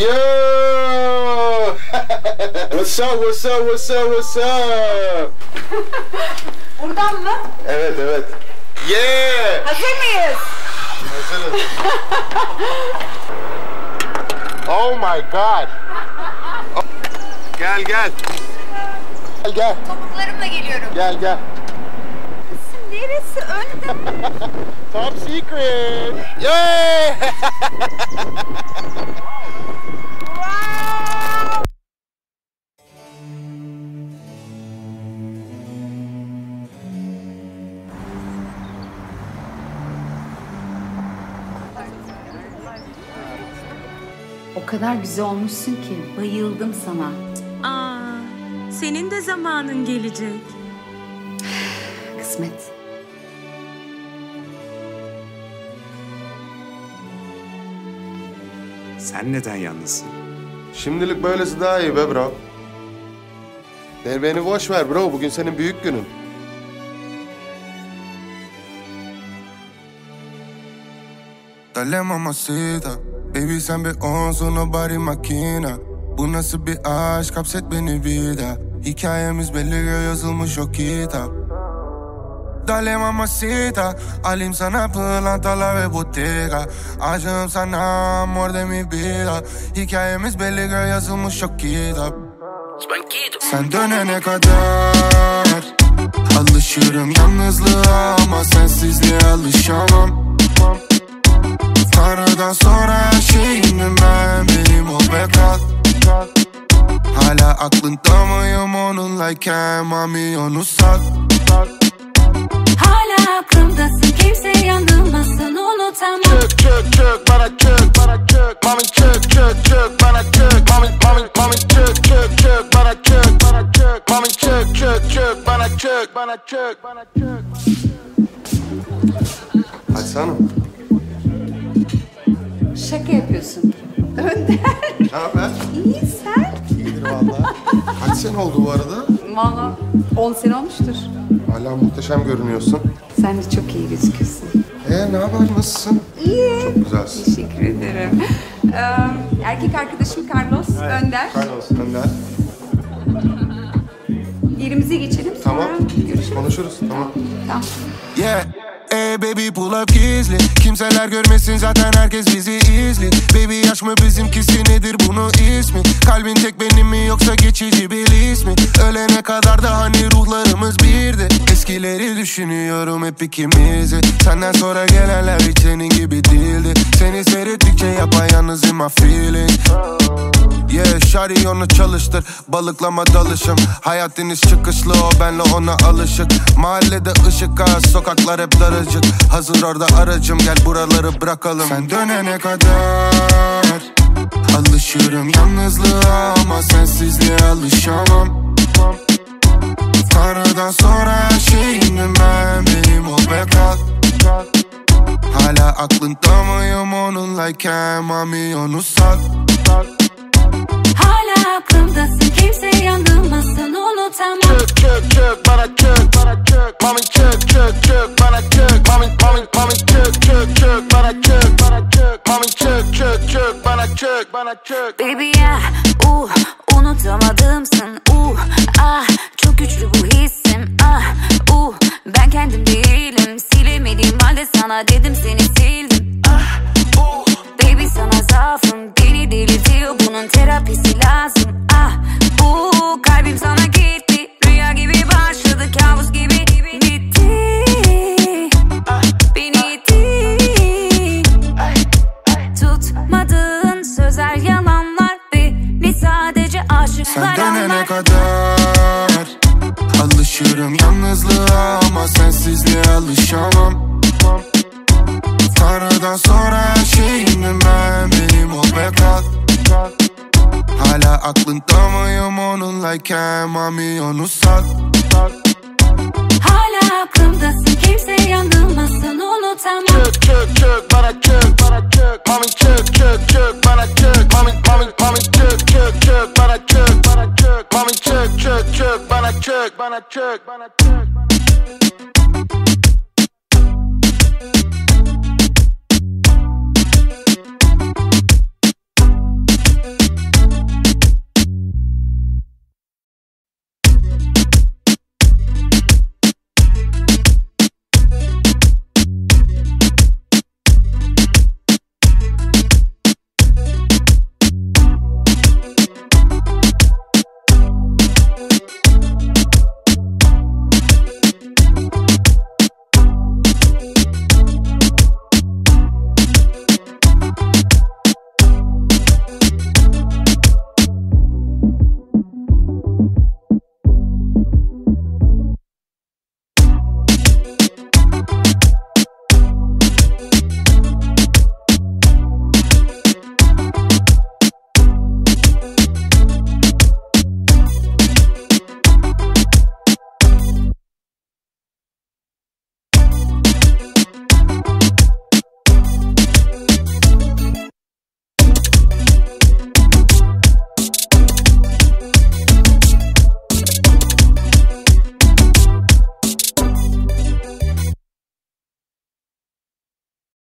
Yo! what's up, what's up, what's up, what's up? Buradan mı? Evet, evet. Yeah! Hazır mıyız? Hazırız. oh my god. Oh. Gel gel. Gel gel. Topuklarımla geliyorum. Gel gel. Neresi önde? Top secret. Yeah! O kadar güzel olmuşsun ki bayıldım sana. Aa, senin de zamanın gelecek. Kısmet. Sen neden yalnızsın? Şimdilik böylesi daha iyi be bro. Beni boş ver bro. Bugün senin büyük günün. Dale mamacita Baby sen bir onsun o body makina. Bu nasıl bir aşk? Hapset beni bir daha. Hikayemiz belli ya, yazılmış o kitap. Dale mamacita Alayım sana pırlantalar ve bottega. Aşığım sana amor de mi vida Hikayemiz belli ya, yazılmış o kitap. Sen dönene kadar Alışırım yalnızlığa ama sensizliğe alışamam Tanrı'dan sonra her şeyimdim ben Benim ol ve kal Hala aklında mıyım onunlayken Mami onu sat. Hala aklımdasın kimse yanılmasın unutamam. Çök çök çök bana çök bana çök Mami çök çök çök bana çök Mami mami mami çök çök çök bana çök bana çök Mami çök çök çök bana çök bana çök bana çök Açsana. Şaka yapıyorsun. Ne haber? İyi sen. İyidir valla. Kaç sene oldu bu arada? Valla 10 sene olmuştur. Hala muhteşem görünüyorsun. Sen de çok iyi gözüküyorsun. Ee ne haber nasılsın? İyi. Çok güzelsin. Teşekkür ederim. Ee, erkek arkadaşım Carlos Önder. Carlos Önder. Yerimize geçelim sonra Tamam. görüşürüz. Konuşuruz. Tamam. Tamam. Yeah Ey baby pull up gizli. Kimseler görmesin zaten herkes bizi izli Baby yaş mı bizimkisi nedir bunun ismi? Kalbin tek benim mi yoksa geçici bir his mi? Ölene kadar da hani ruhlarımız birdi. Eskileri düşünüyorum hep ikimizi. Senden sonra gelenler hiç senin gibi değildi. Seni seyrettikçe yapayalnız in Yeah şari onu çalıştır. Balıklama dalışım. Hayat deniz çıkışlı o benle ona alışık. Mahallede ışık az Sokaklar hep daracık Hazır orada aracım Gel buraları bırakalım. Sen dönene kadar Alışırım yalnızlığa Ama sensizliğe alışamam. Tanrı'dan sonra her şeyimdim ben Benim ol ve kal. Hala aklında mıyım onunlayken Mami onu sat. Hala aklımdasın kimse yanılmasın unutamam. Çök çök çök bana çök bana çök Mami çök çök çök Mami mami mami çök çök çök bana çök bana çök Mami çök çök çök bana çök bana çök Baby ya uh, unutamadımsın uh, ah çok güçlü bu hissim ah uh, ben kendim değilim silemediğim halde sana dedim seni sadece aşıklar Sen dönene kadar Alışırım yalnızlığa ama sensizliğe alışamam. Tanrı'dan sonra her şeyimdim ben Benim ol ve kal Hala aklında mıyım onunlayken Mami onu sat. Hala aklımdasın kimse check, bana check, bana check.